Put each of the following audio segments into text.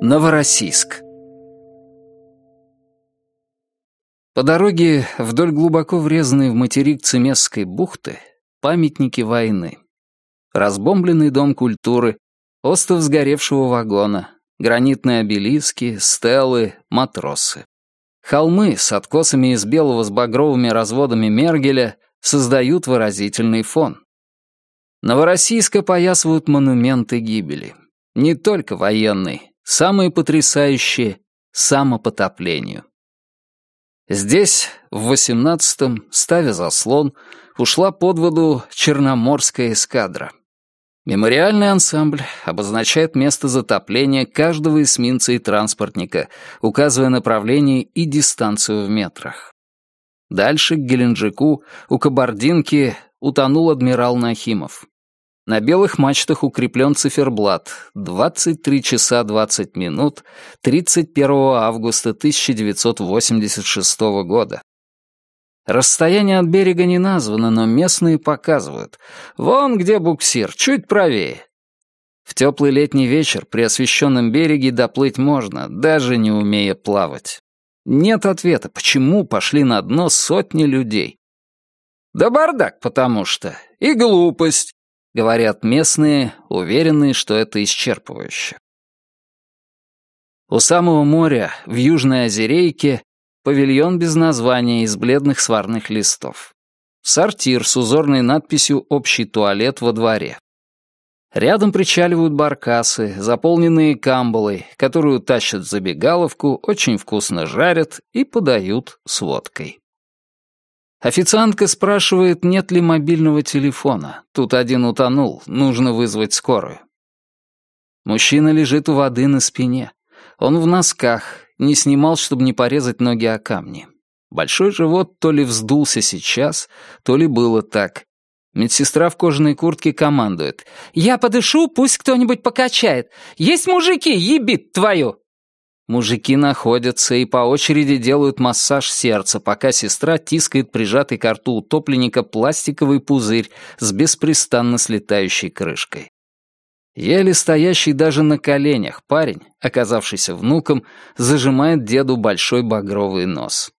Новороссийск. По дороге вдоль глубоко врезанной в материк Цемесской бухты памятники войны. Разбомбленный дом культуры, остов сгоревшего вагона, гранитные обелиски, стелы, матросы. Холмы с откосами из белого с багровыми разводами Мергеля создают выразительный фон. Новороссийск опоясывают монументы гибели. Не только военный, самые потрясающие — самопотоплению. Здесь, в восемнадцатом, ставя заслон, ушла под воду Черноморская эскадра. Мемориальный ансамбль обозначает место затопления каждого эсминца и транспортника, указывая направление и дистанцию в метрах. Дальше, к Геленджику, у Кабардинки утонул адмирал Нахимов. На белых мачтах укреплен циферблат 23 часа 20 минут 31 августа 1986 года. Расстояние от берега не названо, но местные показывают. Вон где буксир, чуть правее. В теплый летний вечер при освещенном береге доплыть можно, даже не умея плавать. Нет ответа, почему пошли на дно сотни людей. Да бардак потому что. И глупость, говорят местные, уверенные, что это исчерпывающе. У самого моря, в Южной Озерейке, Павильон без названия из бледных сварных листов. Сортир с узорной надписью «Общий туалет во дворе». Рядом причаливают баркасы, заполненные камбалой, которую тащат в забегаловку, очень вкусно жарят и подают с водкой. Официантка спрашивает, нет ли мобильного телефона. Тут один утонул, нужно вызвать скорую. Мужчина лежит у воды на спине. Он в носках, не снимал, чтобы не порезать ноги о камни. Большой живот то ли вздулся сейчас, то ли было так. Медсестра в кожаной куртке командует. «Я подышу, пусть кто-нибудь покачает. Есть мужики, ебит твою!» Мужики находятся и по очереди делают массаж сердца, пока сестра тискает прижатый к рту утопленника пластиковый пузырь с беспрестанно слетающей крышкой. Еле стоящий даже на коленях парень, оказавшийся внуком, зажимает деду большой багровый нос.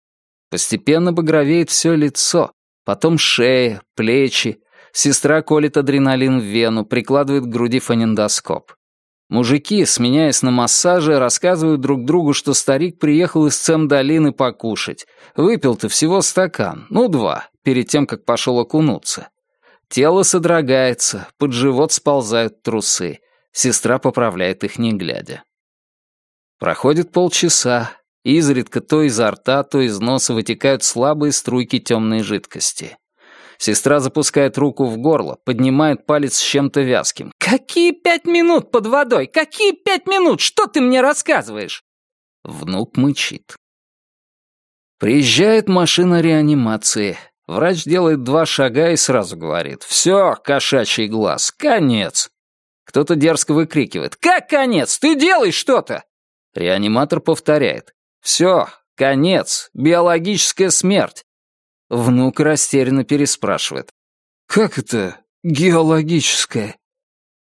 Постепенно багровеет все лицо, потом шея, плечи. Сестра колет адреналин в вену, прикладывает к груди фонендоскоп. Мужики, сменяясь на массаже, рассказывают друг другу, что старик приехал из Цем-долины покушать. Выпил-то всего стакан, ну два, перед тем, как пошел окунуться. Тело содрогается, под живот сползают трусы. Сестра поправляет их не глядя. Проходит полчаса, изредка то изо рта, то из носа вытекают слабые струйки темной жидкости. Сестра запускает руку в горло, поднимает палец с чем-то вязким. «Какие пять минут под водой? Какие пять минут? Что ты мне рассказываешь?» Внук мычит. Приезжает машина реанимации. Врач делает два шага и сразу говорит «Все, кошачий глаз, конец». Кто-то дерзко выкрикивает «Как конец? Ты делай что-то!» Реаниматор повторяет «Все, конец, биологическая смерть». Внук растерянно переспрашивает «Как это геологическая?»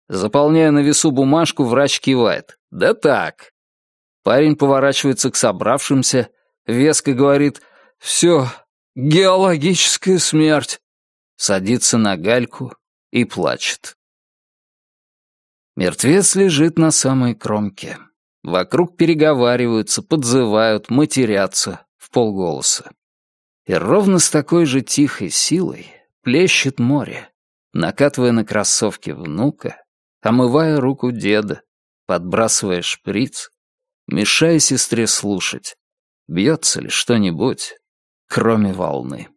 Заполняя на весу бумажку, врач кивает «Да так». Парень поворачивается к собравшимся, веско говорит «Все, Геологическая смерть. Садится на гальку и плачет. Мертвец лежит на самой кромке. Вокруг переговариваются, подзывают, матерятся в полголоса. И ровно с такой же тихой силой плещет море, накатывая на кроссовки внука, омывая руку деда, подбрасывая шприц, мешая сестре слушать, бьется ли что-нибудь кроме волны.